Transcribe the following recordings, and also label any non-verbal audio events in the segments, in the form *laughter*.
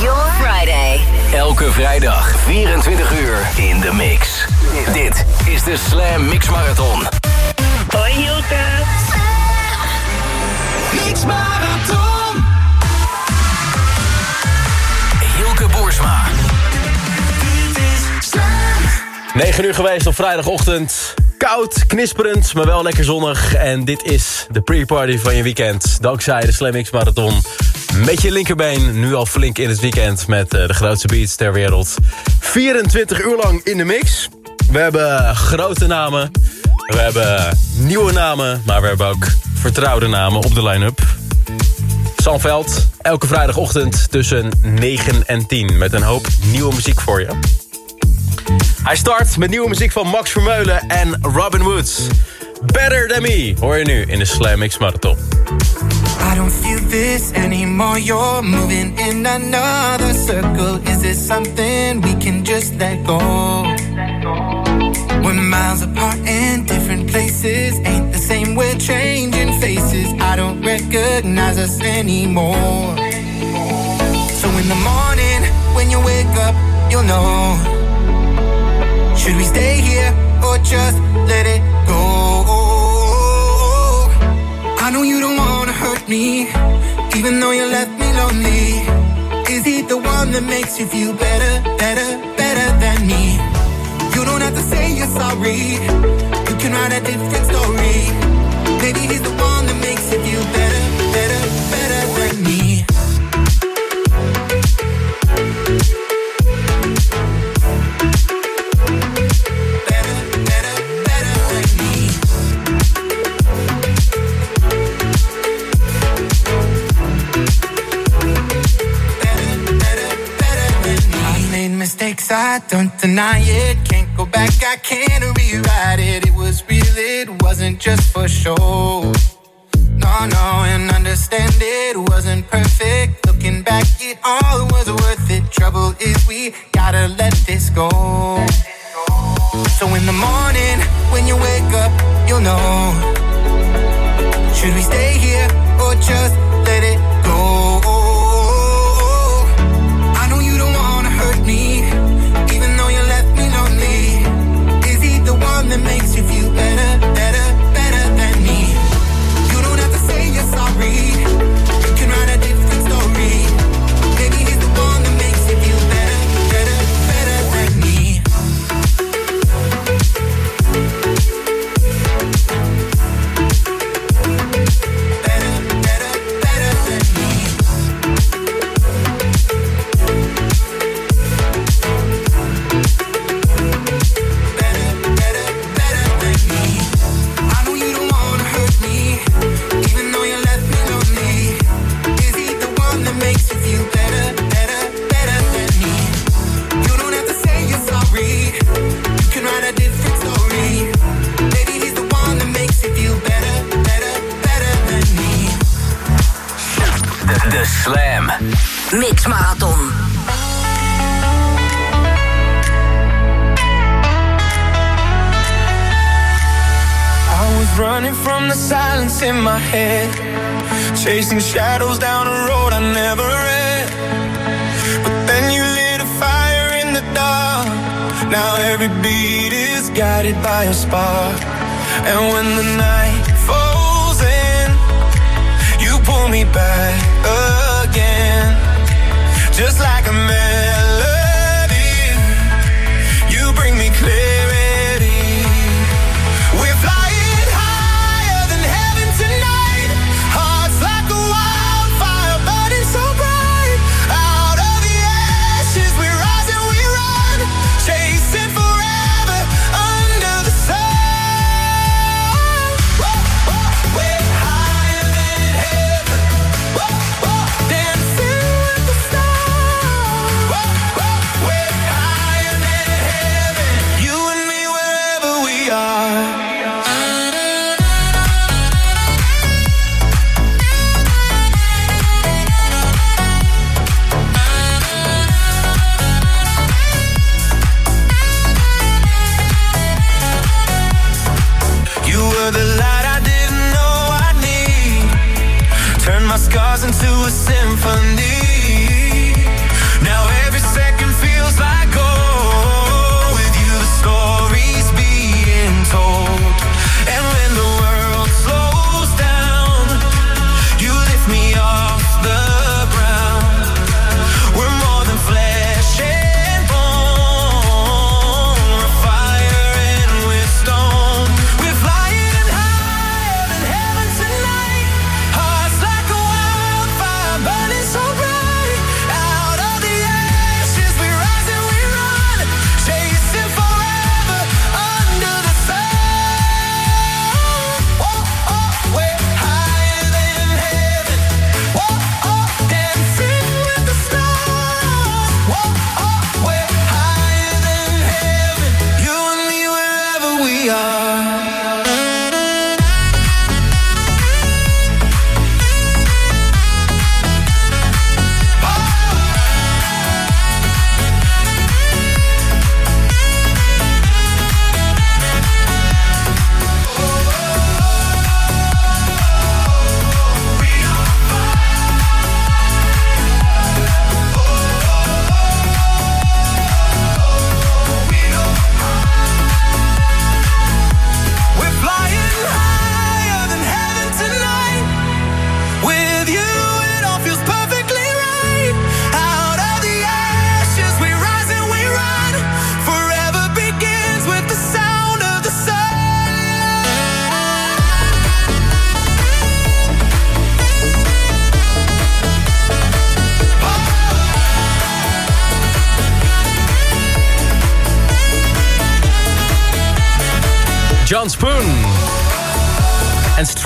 your Friday. Elke vrijdag 24 uur in de mix. Dit is de Slam Mix Marathon. Hoi Hilke. Mix Marathon. Hilke Boersma. 9 uur geweest op vrijdagochtend. Koud, knisperend, maar wel lekker zonnig. En dit is de pre-party van je weekend. Dankzij de Slam X Marathon. Met je linkerbeen, nu al flink in het weekend... met eh, de grootste beats ter wereld. 24 uur lang in de mix. We hebben grote namen. We hebben nieuwe namen. Maar we hebben ook vertrouwde namen op de line-up. Sanveld, elke vrijdagochtend tussen 9 en 10... met een hoop nieuwe muziek voor je. Hij start met nieuwe muziek van Max Vermeulen en Robin Woods. Better Than Me hoor je nu in de Slam X Marathon. I don't feel this anymore. You're moving in another circle. Is this something we can just let go? We're miles apart in different places. Ain't the same, we're changing faces. I don't recognize us anymore. So in the morning, when you wake up, you'll know. Should we stay here or just makes you feel better, better, better than me? You don't have to say you're sorry. Deny it. Can't go back, I can't rewrite it. It was real, it wasn't just for show. No, no, and understand it wasn't perfect. Looking back, it all was worth it. Trouble is, we gotta let this go. So in the morning, when you wake up, you'll know. Should we stay here or just let it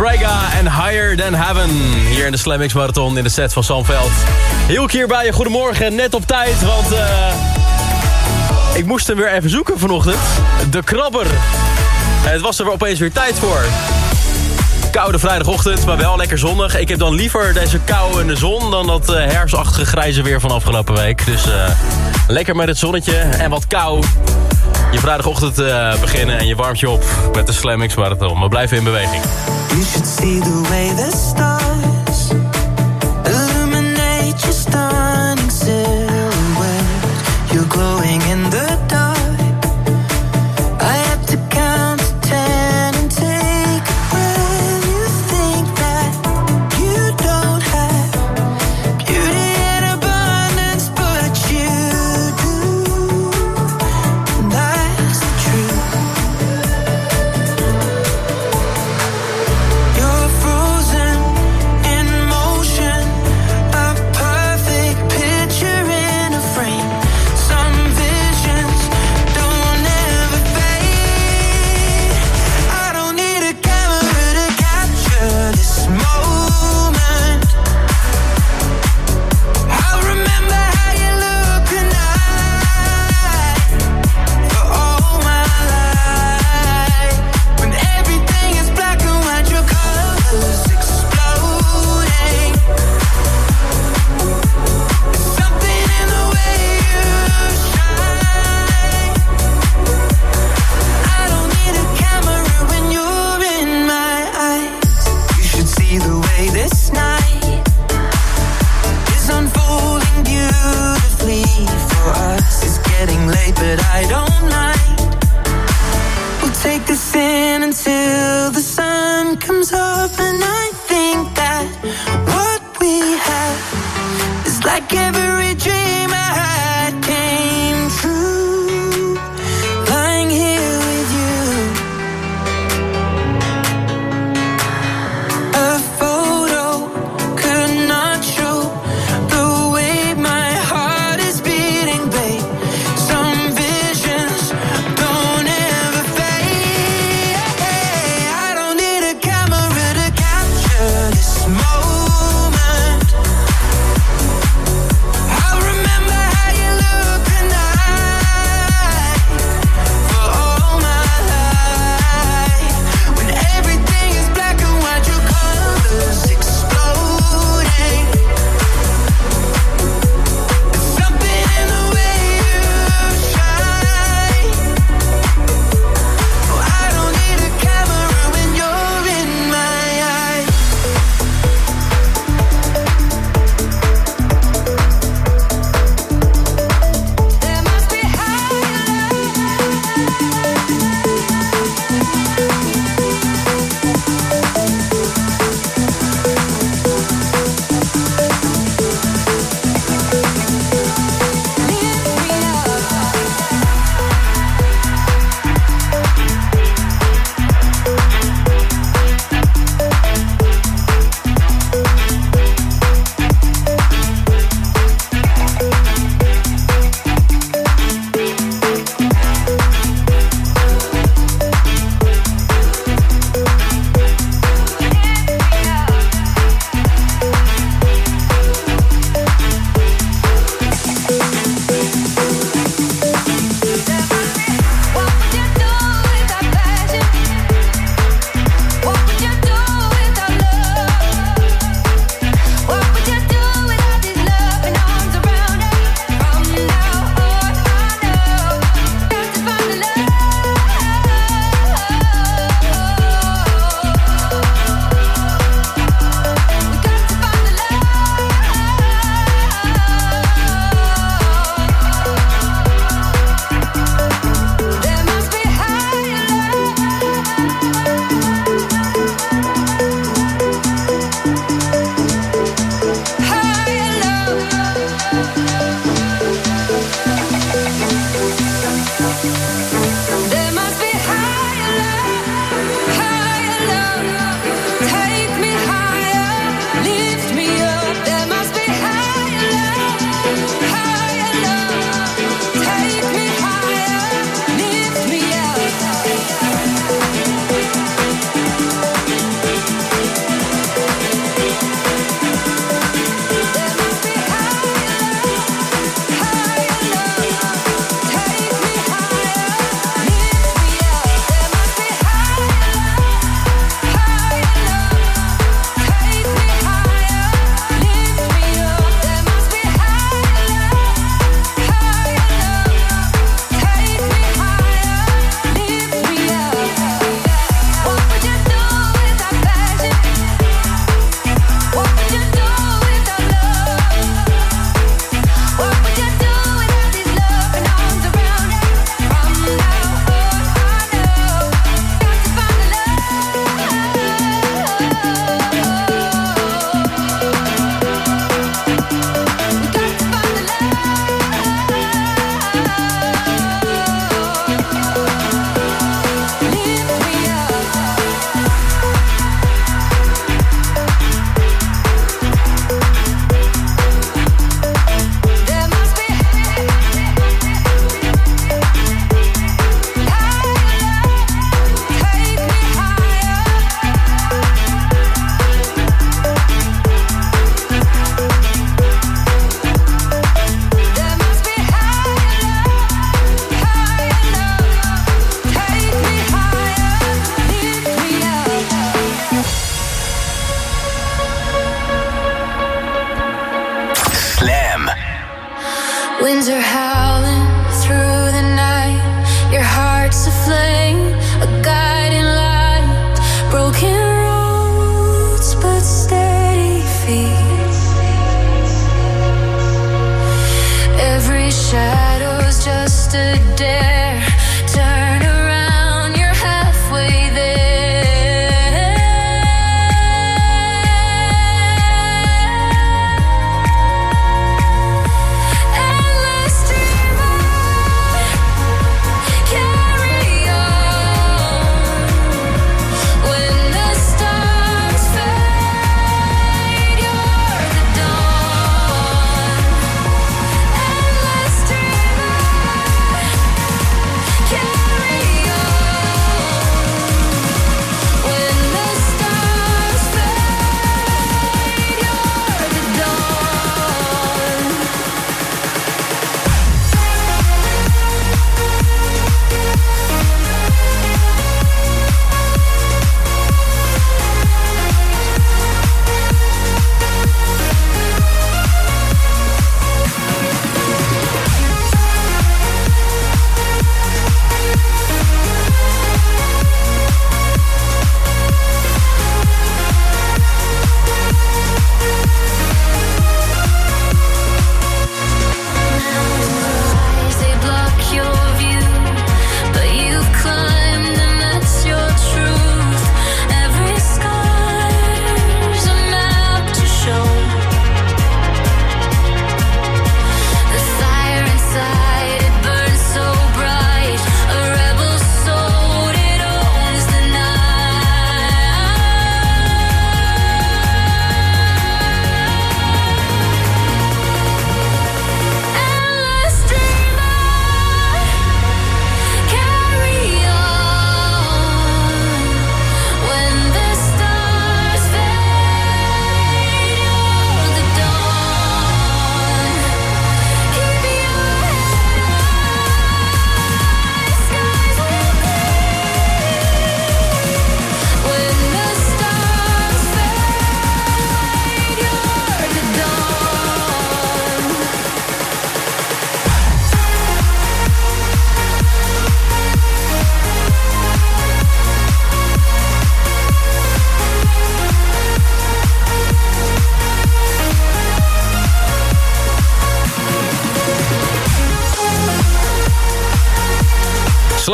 En Strega en Higher Than Heaven. Hier in de Slam X Marathon in de set van Samveld. Hielk hier bij je. Goedemorgen, net op tijd, want... Uh, ik moest hem weer even zoeken vanochtend. De krabber. Het was er opeens weer tijd voor. Koude vrijdagochtend, maar wel lekker zonnig. Ik heb dan liever deze kou in de zon... dan dat uh, herfstachtige grijze weer van afgelopen week. Dus uh, lekker met het zonnetje en wat kou je vrijdagochtend uh, beginnen en je warmt je op met de Slam X. We blijven in beweging.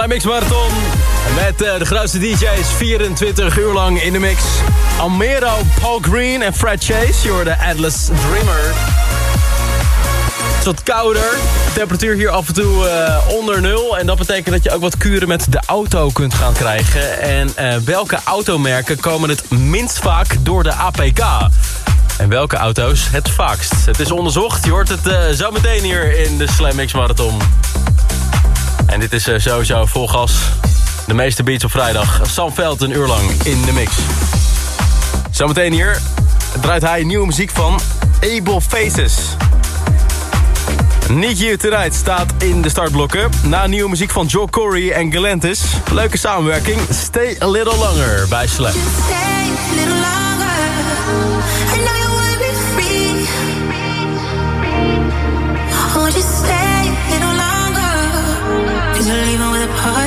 Slam Mix Marathon met eh, de grootste DJ's 24 uur lang in de mix. Almero, Paul Green en Fred Chase. Je hoorde Atlas Dreamer. Het is wat kouder. Temperatuur hier af en toe eh, onder nul. En dat betekent dat je ook wat kuren met de auto kunt gaan krijgen. En eh, welke automerken komen het minst vaak door de APK? En welke auto's het vaakst? Het is onderzocht. Je hoort het zo meteen hier in de Slam Mix Marathon. En dit is eh, sowieso vol gas. De meeste beats op vrijdag. Sam Veld een uur lang in de mix. Zometeen hier draait hij nieuwe muziek van Able Faces. Need You Tonight staat in de startblokken. Na nieuwe muziek van Joe Corey en Galantis. Leuke samenwerking. Stay a little longer bij Slam. Stay a high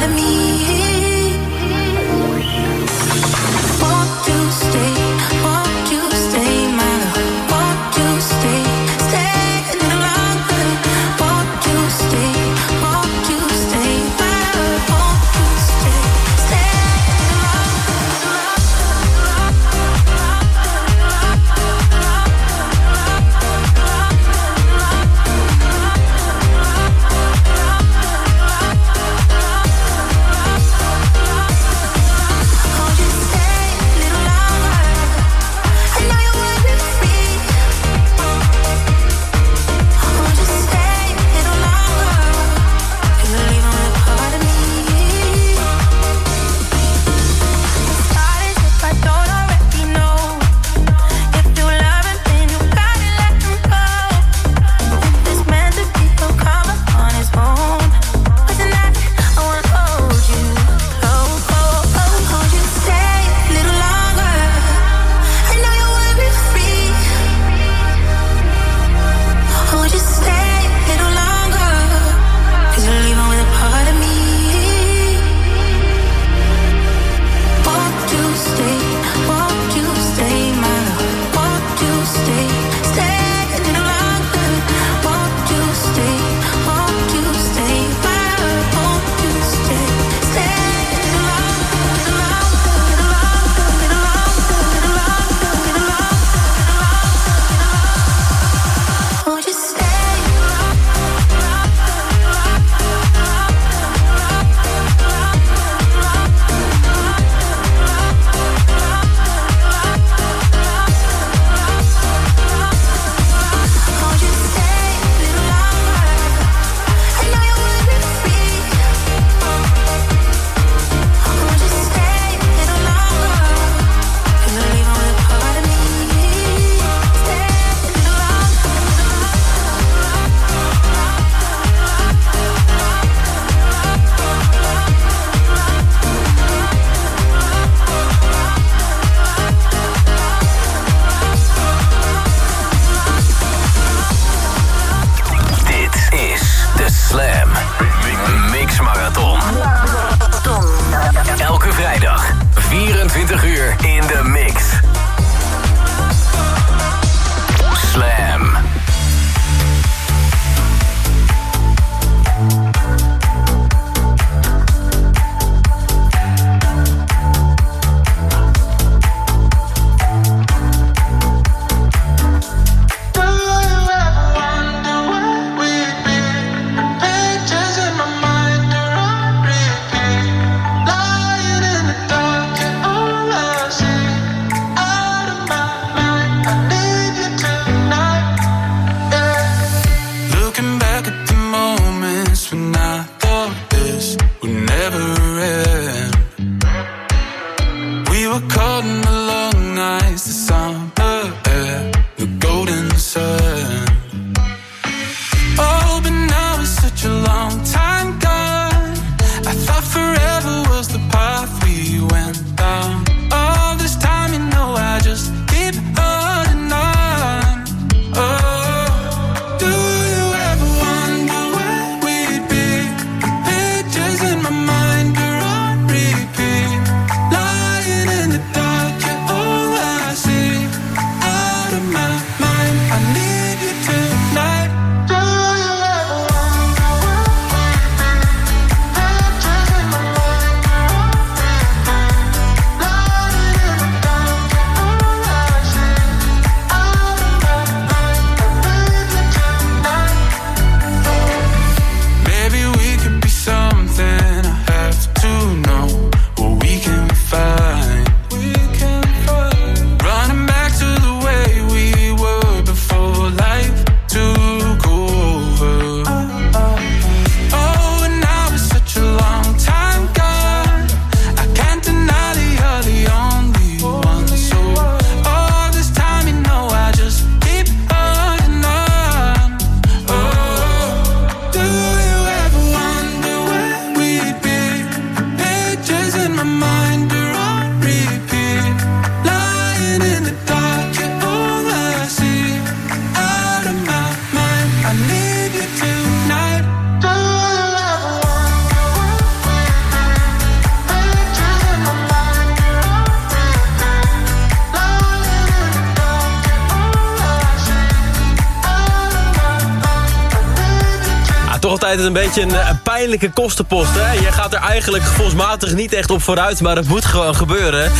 altijd een beetje een, een pijnlijke kostenpost. Hè? Je gaat er eigenlijk gevoelsmatig niet echt op vooruit, maar het moet gewoon gebeuren.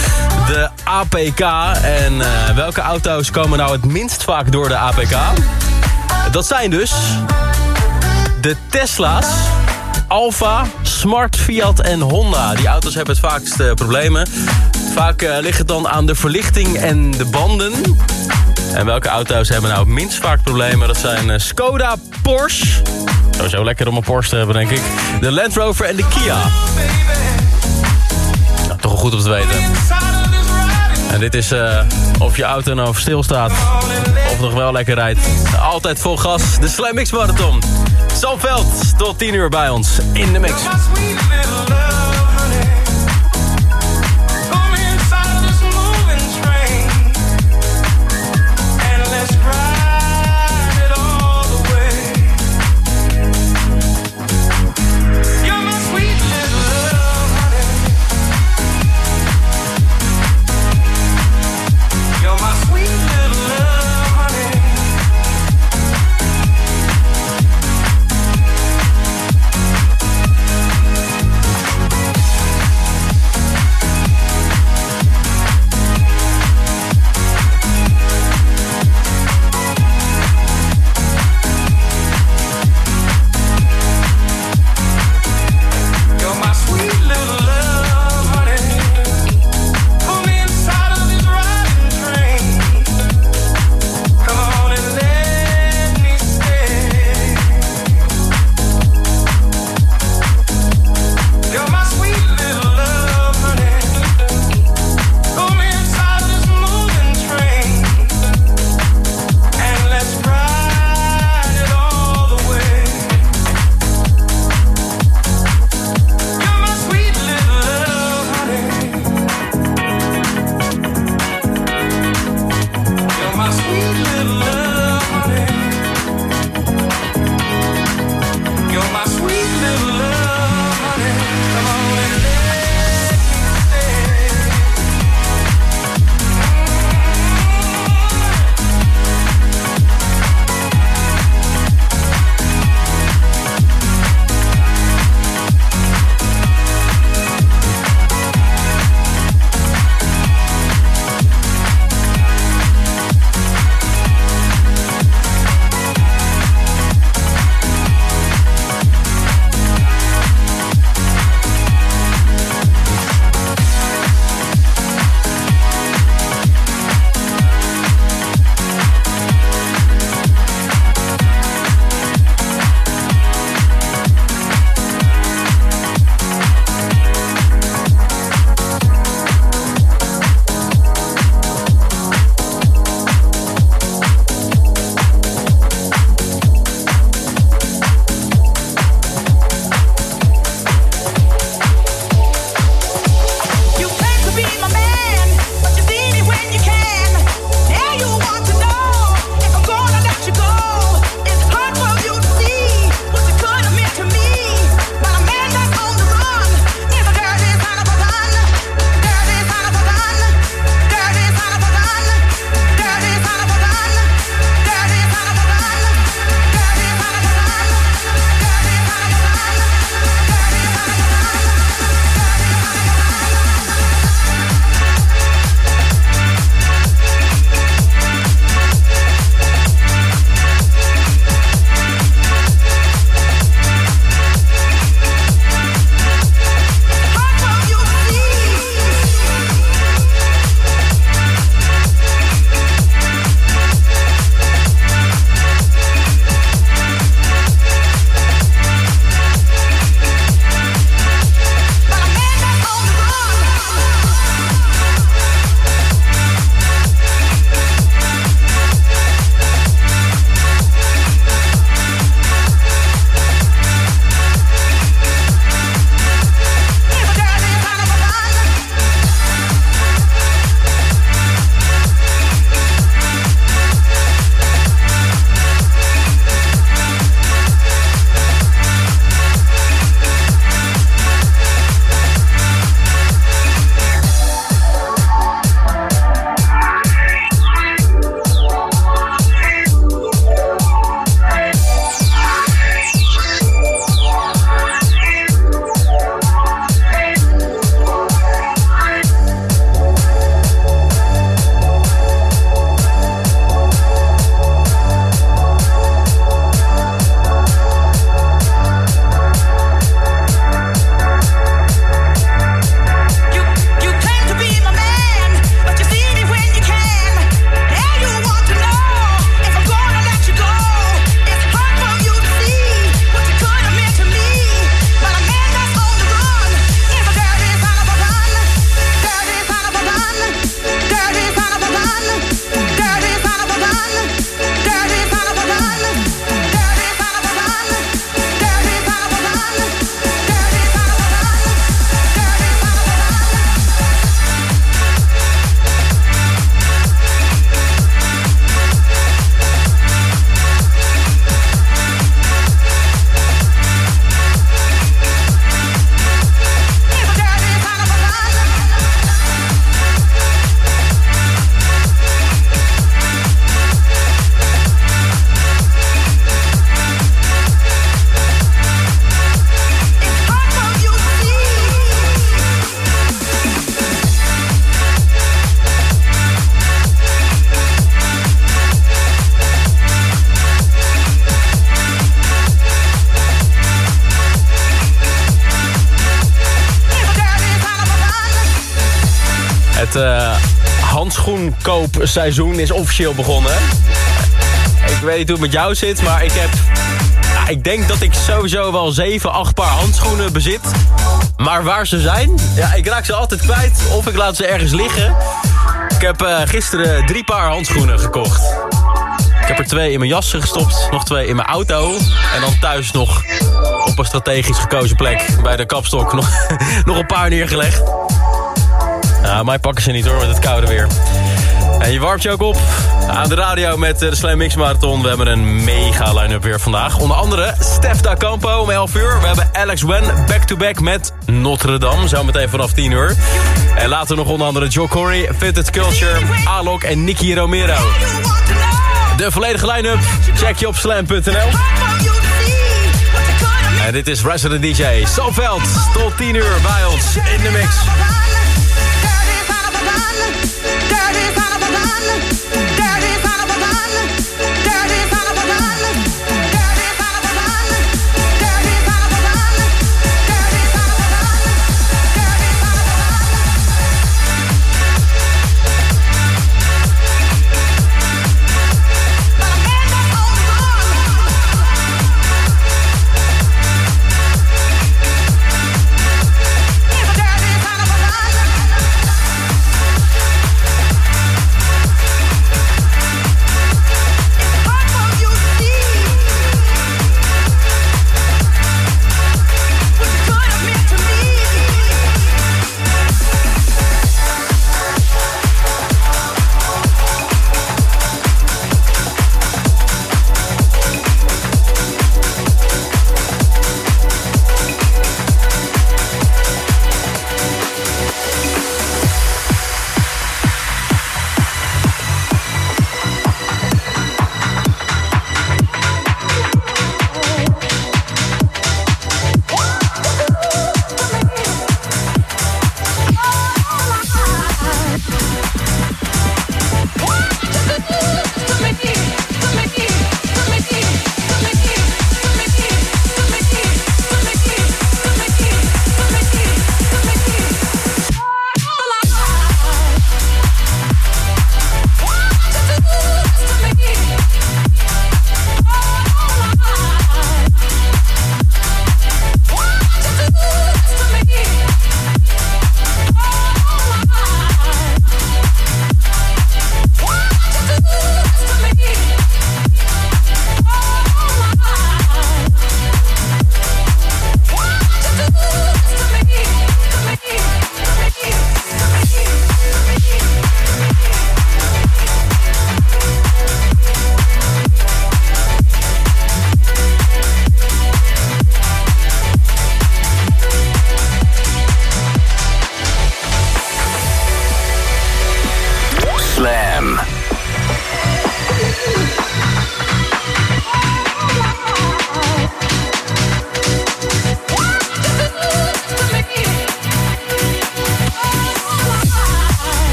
De APK. En eh, welke auto's komen nou het minst vaak door de APK? Dat zijn dus de Tesla's, Alfa, Smart, Fiat en Honda. Die auto's hebben het vaakst problemen. Vaak uh, ligt het dan aan de verlichting en de banden. En welke auto's hebben nou het minst vaak problemen? Dat zijn Skoda, Porsche. Sowieso lekker om een Porsche te hebben, denk ik. De Land Rover en de Kia. Toch goed om te weten. En dit is uh, of je auto nou stilstaat of nog wel lekker rijdt. Altijd vol gas, de Slam Mix Marathon. Zalveld tot 10 uur bij ons in de mix. Het uh, handschoenkoopseizoen is officieel begonnen. Ik weet niet hoe het met jou zit, maar ik heb... Ja, ik denk dat ik sowieso wel 7, 8 paar handschoenen bezit. Maar waar ze zijn? Ja, ik raak ze altijd kwijt of ik laat ze ergens liggen. Ik heb uh, gisteren drie paar handschoenen gekocht. Ik heb er twee in mijn jassen gestopt, nog twee in mijn auto. En dan thuis nog op een strategisch gekozen plek bij de kapstok nog, *laughs* nog een paar neergelegd. Nou, mij pakken ze niet hoor met het koude weer. En je warmt je ook op aan de radio met de Slam Mix Marathon. We hebben een mega line-up weer vandaag. Onder andere Stef Da Campo om 11 uur. We hebben Alex Wen back-to-back met Notre Dame. Zometeen vanaf 10 uur. En later nog onder andere Joe Corey, Fitted Culture, Alok en Nicky Romero. De volledige line-up check je op slam.nl. En dit is Resident DJ Sofveld. Tot 10 uur bij ons in de mix. That is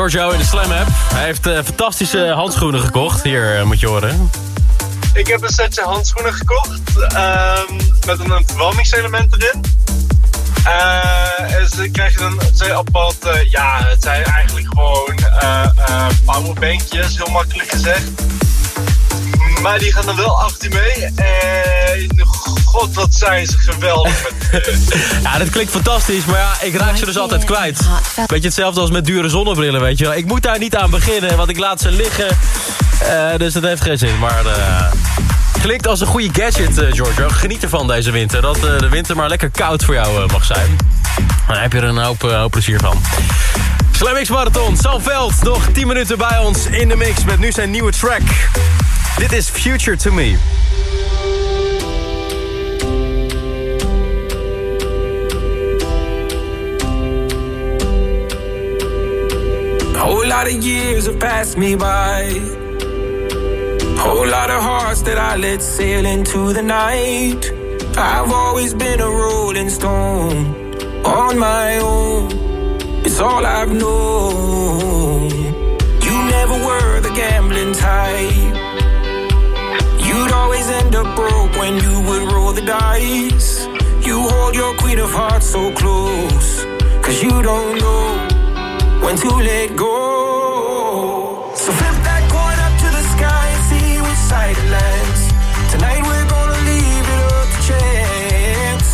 Giorgio in de Slam app. Hij heeft eh, fantastische handschoenen gekocht. Hier eh, moet je horen. Ik heb een setje handschoenen gekocht. ehm, met een verwarmingselement erin. Eh, en ze krijgen dan twee aparte, ja, het zijn eigenlijk gewoon powerbankjes, heel makkelijk gezegd. Maar die gaan dan wel 18 mee. En god, wat zijn ze geweldig met *laughs* Ja, dat klinkt fantastisch, maar ja, ik raak ze dus altijd kwijt. Beetje hetzelfde als met dure zonnebrillen, weet je wel. Ik moet daar niet aan beginnen, want ik laat ze liggen. Eh, dus dat heeft geen zin, maar... eh, klinkt als een goede gadget, eh, Giorgio. Geniet ervan deze winter. Dat eh, de winter maar lekker koud voor jou eh, mag zijn. Dan heb je er een hoop, eh, hoop plezier van. Slam X Marathon, Sam Veld, nog 10 minuten bij ons in de mix met nu zijn nieuwe track. Dit is Future to Me. A whole lot of years have passed me by. A whole lot of hearts that I let sail into the night. I've always been a rolling stone on my own. It's all I've known. You never were the gambling type. End up broke when you would roll the dice. You hold your queen of hearts so close. Cause you don't know when to let go. So flip that coin up to the sky and see which side it lands. Tonight we're gonna leave it up to chance.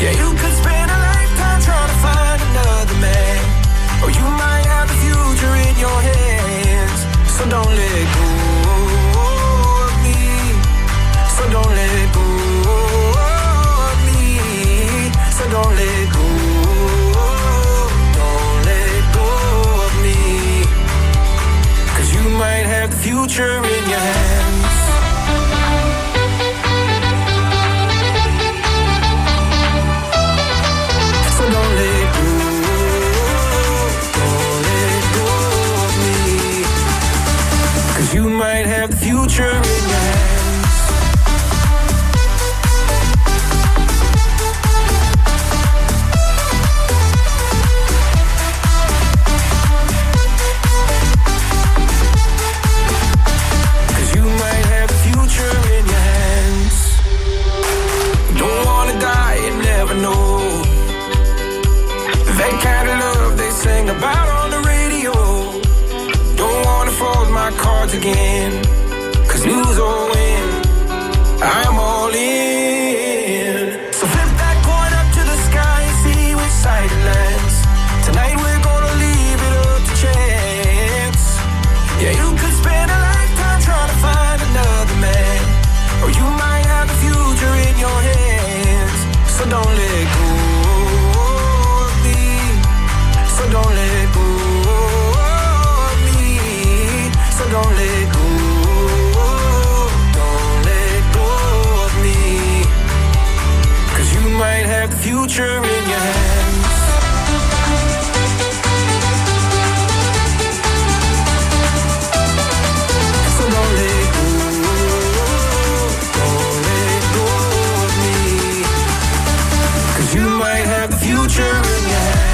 Yeah, you could spend a lifetime trying to find another man. Or you might have the future in your hands. So don't let go don't let go. Don't let go of me. Cause you might have the future in your hands. So don't let go. Don't let go of me. Cause you might have the future in your hands. You might have the future in your hands.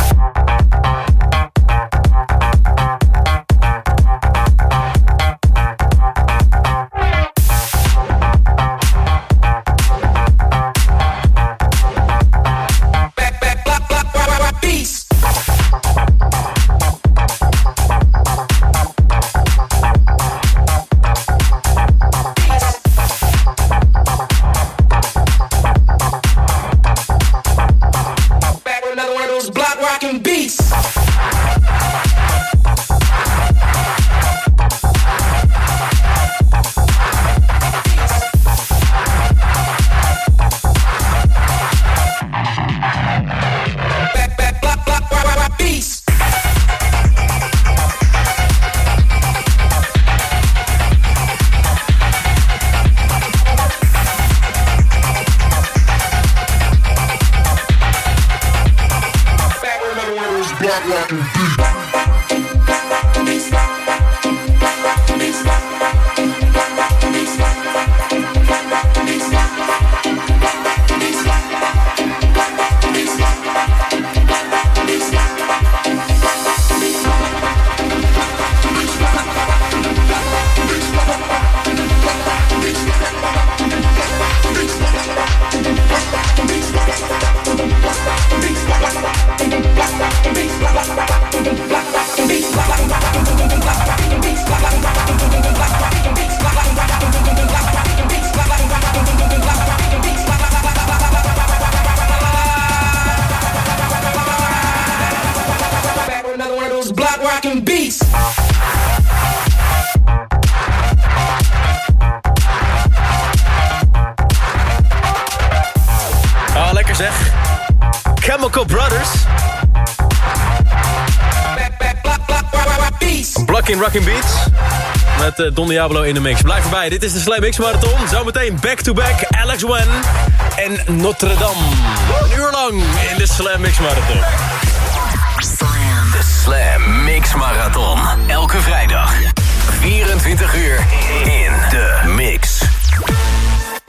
like a beat. Rockin' Beats. Met eh, Don Diablo in de mix. Blijf erbij, dit is de Slam Mix Marathon. Zometeen back-to-back Alex Wen en Notre Dame. Een uur lang in de Slam Mix Marathon. De Slam Mix Marathon. Elke vrijdag. 24 uur in de mix.